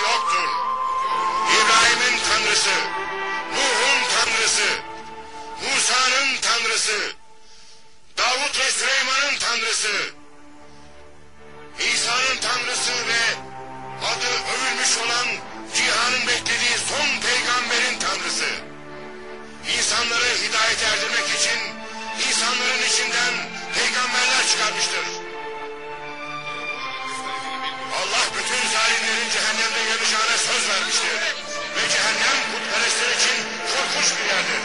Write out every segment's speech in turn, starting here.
yoktur. İbrahim'in tanrısı, Nuh'un tanrısı, Musa'nın tanrısı, Davut ve Süleyman'ın tanrısı, İsa'nın tanrısı ve adı övülmüş olan cihanın beklediği son peygamberin tanrısı. İnsanları hidayete erdirmek için insanların içinden peygamberler çıkarmıştır. Yanacağına söz vermiştir. Ve cehennem putperestler için korkunç bir yerdir.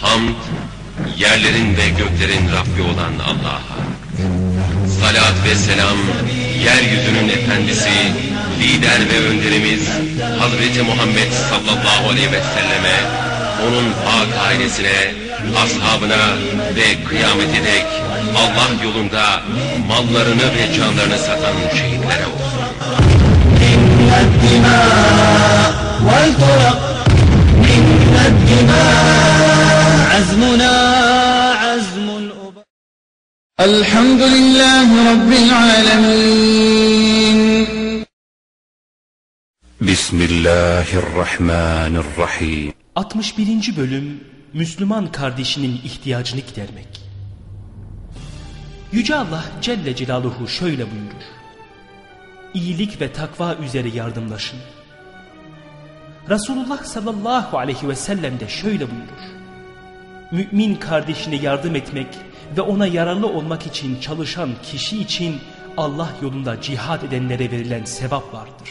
Hamd, yerlerin ve göklerin Rabbi olan Allah'a. Salat ve selam, yeryüzünün efendisi, lider ve önderimiz Hazreti Muhammed sallallahu aleyhi ve selleme, onun pak ailesine, ashabına ve kıyamete dek Allah yolunda mallarını ve canlarını satan şehitlere olsun. Elhamdülillahi Rabbil alemin. Bismillahirrahmanirrahim. 61. bölüm Müslüman kardeşinin ihtiyacını gidermek. Yüce Allah Celle Celaluhu şöyle buyurur İyilik ve takva üzere yardımlaşın Resulullah sallallahu aleyhi ve sellem de şöyle buyurur. Mümin kardeşine yardım etmek ve ona yararlı olmak için çalışan kişi için Allah yolunda cihad edenlere verilen sevap vardır.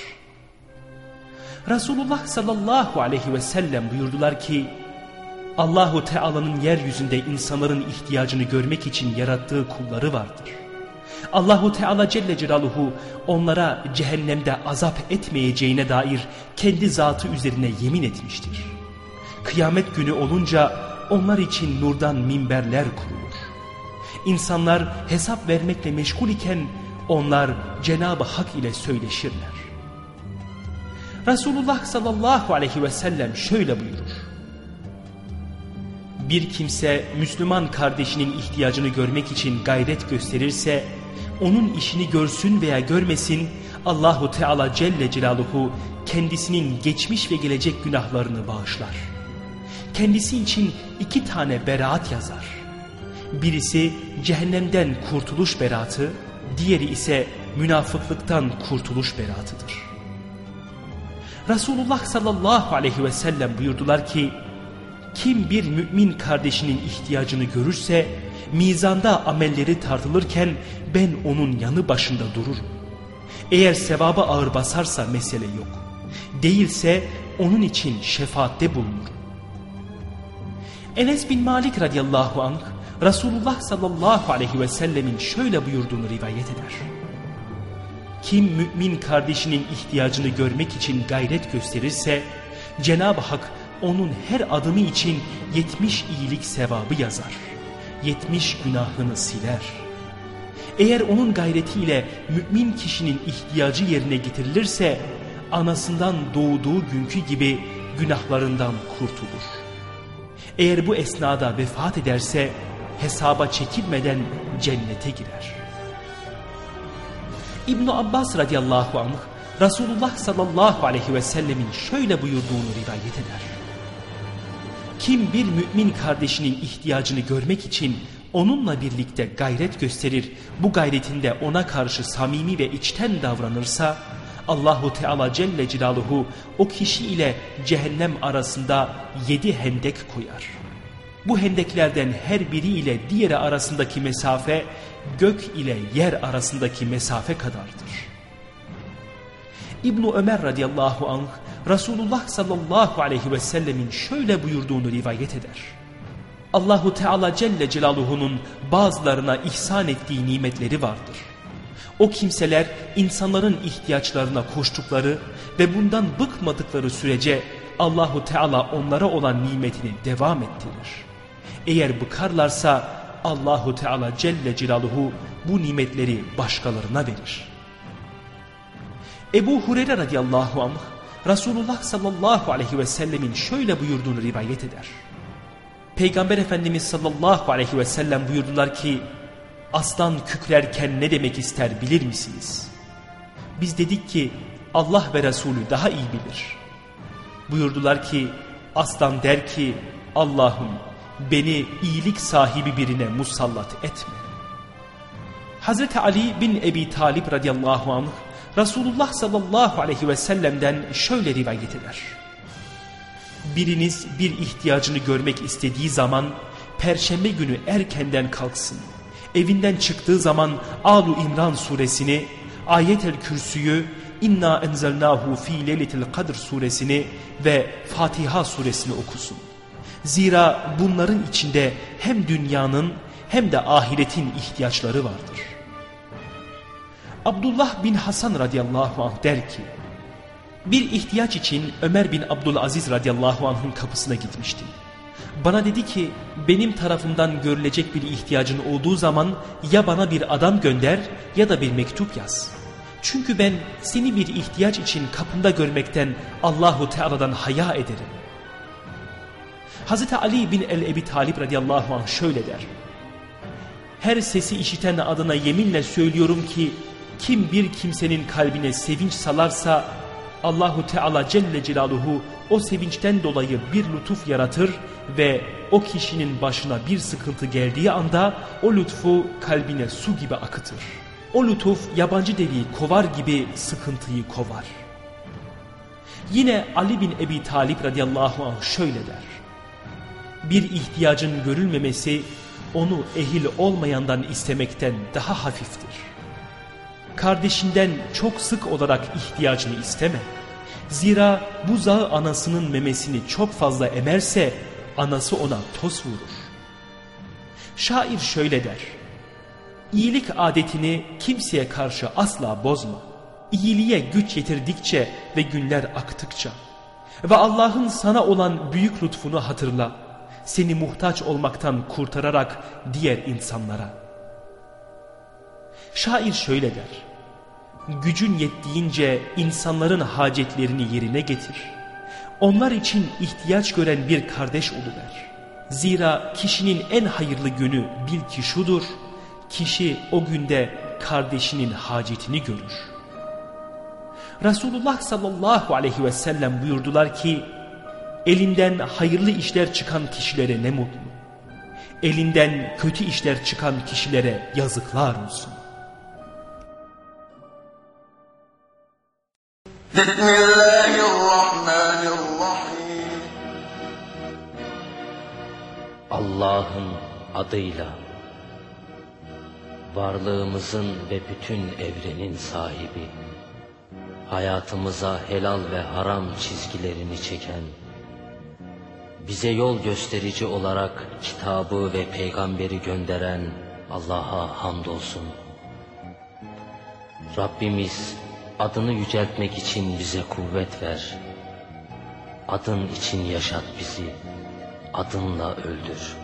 Resulullah sallallahu aleyhi ve sellem buyurdular ki Allahu Teala'nın yeryüzünde insanların ihtiyacını görmek için yarattığı kulları vardır. Allahu Teala Celle Celaluhu onlara cehennemde azap etmeyeceğine dair kendi zatı üzerine yemin etmiştir. Kıyamet günü olunca onlar için nurdan minberler kurulur. İnsanlar hesap vermekle meşgul iken onlar Cenab-ı Hak ile söyleşirler. Resulullah sallallahu aleyhi ve sellem şöyle buyurur. Bir kimse Müslüman kardeşinin ihtiyacını görmek için gayret gösterirse onun işini görsün veya görmesin Allahu Teala Celle Celaluhu kendisinin geçmiş ve gelecek günahlarını bağışlar. Kendisi için iki tane beraat yazar. Birisi cehennemden kurtuluş beratı, diğeri ise münafıklıktan kurtuluş beratıdır. Resulullah sallallahu aleyhi ve sellem buyurdular ki, kim bir mümin kardeşinin ihtiyacını görürse mizanda amelleri tartılırken ben onun yanı başında dururum. Eğer sevaba ağır basarsa mesele yok. Değilse onun için şefaatte bulunurum. Enes bin Malik radıyallahu anh Resulullah sallallahu aleyhi ve sellemin şöyle buyurduğunu rivayet eder. Kim mümin kardeşinin ihtiyacını görmek için gayret gösterirse Cenab-ı Hak onun her adımı için yetmiş iyilik sevabı yazar. Yetmiş günahını siler. Eğer onun gayretiyle mümin kişinin ihtiyacı yerine getirilirse anasından doğduğu günkü gibi günahlarından kurtulur. Eğer bu esnada vefat ederse hesaba çekilmeden cennete girer. ibn Abbas radıyallahu anh Resulullah sallallahu aleyhi ve sellemin şöyle buyurduğunu rivayet eder. Kim bir mümin kardeşinin ihtiyacını görmek için onunla birlikte gayret gösterir, bu gayretinde ona karşı samimi ve içten davranırsa, Allahu Teala Celle Celaluhu o kişi ile cehennem arasında yedi hendek koyar. Bu hendeklerden her biri ile diğeri arasındaki mesafe gök ile yer arasındaki mesafe kadardır. İbn Ömer radıyallahu anh Resulullah sallallahu aleyhi ve sellemin şöyle buyurduğunu rivayet eder. Allahu Teala Celle Celaluhu'nun bazılarına ihsan ettiği nimetleri vardır. O kimseler insanların ihtiyaçlarına koştukları ve bundan bıkmadıkları sürece Allahu Teala onlara olan nimetini devam ettirir. Eğer bıkarlarsa Allahu Teala Celle Celaluhu bu nimetleri başkalarına verir. Ebu Hureyre radıyallahu anh Resulullah sallallahu aleyhi ve sellemin şöyle buyurduğunu rivayet eder. Peygamber Efendimiz sallallahu aleyhi ve sellem buyurdular ki aslan kükrerken ne demek ister bilir misiniz? Biz dedik ki Allah ve Resulü daha iyi bilir. Buyurdular ki aslan der ki Allah'ım beni iyilik sahibi birine musallat etme. Hazreti Ali bin Ebi Talip radıyallahu anh Resulullah sallallahu aleyhi ve sellem'den şöyle rivayet eder. Biriniz bir ihtiyacını görmek istediği zaman perşembe günü erkenden kalksın. Evinden çıktığı zaman Alu İmran suresini, Ayet-el Kürsü'yü, İnna enzelnahu fi leyletil kadr suresini ve Fatiha suresini okusun. Zira bunların içinde hem dünyanın hem de ahiretin ihtiyaçları vardır. Abdullah bin Hasan radıyallahu anh der ki, bir ihtiyaç için Ömer bin Abdülaziz radıyallahu anh'ın kapısına gitmiştim. Bana dedi ki benim tarafımdan görülecek bir ihtiyacın olduğu zaman ya bana bir adam gönder ya da bir mektup yaz. Çünkü ben seni bir ihtiyaç için kapında görmekten Allahu Teala'dan haya ederim. Hazreti Ali bin el-Ebi Talib radıyallahu anh şöyle der. Her sesi işiten adına yeminle söylüyorum ki kim bir kimsenin kalbine sevinç salarsa Allahu Teala Celle Celaluhu o sevinçten dolayı bir lütuf yaratır ve o kişinin başına bir sıkıntı geldiği anda o lütfu kalbine su gibi akıtır. O lütuf yabancı deliği kovar gibi sıkıntıyı kovar. Yine Ali bin Ebi Talip radıyallahu anh şöyle der. Bir ihtiyacın görülmemesi onu ehil olmayandan istemekten daha hafiftir. Kardeşinden çok sık olarak ihtiyacını isteme. Zira buzağı anasının memesini çok fazla emerse anası ona toz vurur. Şair şöyle der. İyilik adetini kimseye karşı asla bozma. İyiliğe güç yetirdikçe ve günler aktıkça. Ve Allah'ın sana olan büyük lütfunu hatırla. Seni muhtaç olmaktan kurtararak diğer insanlara. Şair şöyle der. Gücün yettiğince insanların hacetlerini yerine getir. Onlar için ihtiyaç gören bir kardeş oluver. Zira kişinin en hayırlı günü bil ki şudur kişi o günde kardeşinin hacetini görür. Resulullah sallallahu aleyhi ve sellem buyurdular ki elinden hayırlı işler çıkan kişilere ne mutlu. Elinden kötü işler çıkan kişilere yazıklar olsun. Allah'ın adıyla varlığımızın ve bütün evrenin sahibi, hayatımıza helal ve haram çizgilerini çeken, bize yol gösterici olarak kitabı ve peygamberi gönderen Allah'a hamdolsun. Rabbimiz adını yüceltmek için bize kuvvet ver. Adın için yaşat bizi, adınla öldür.''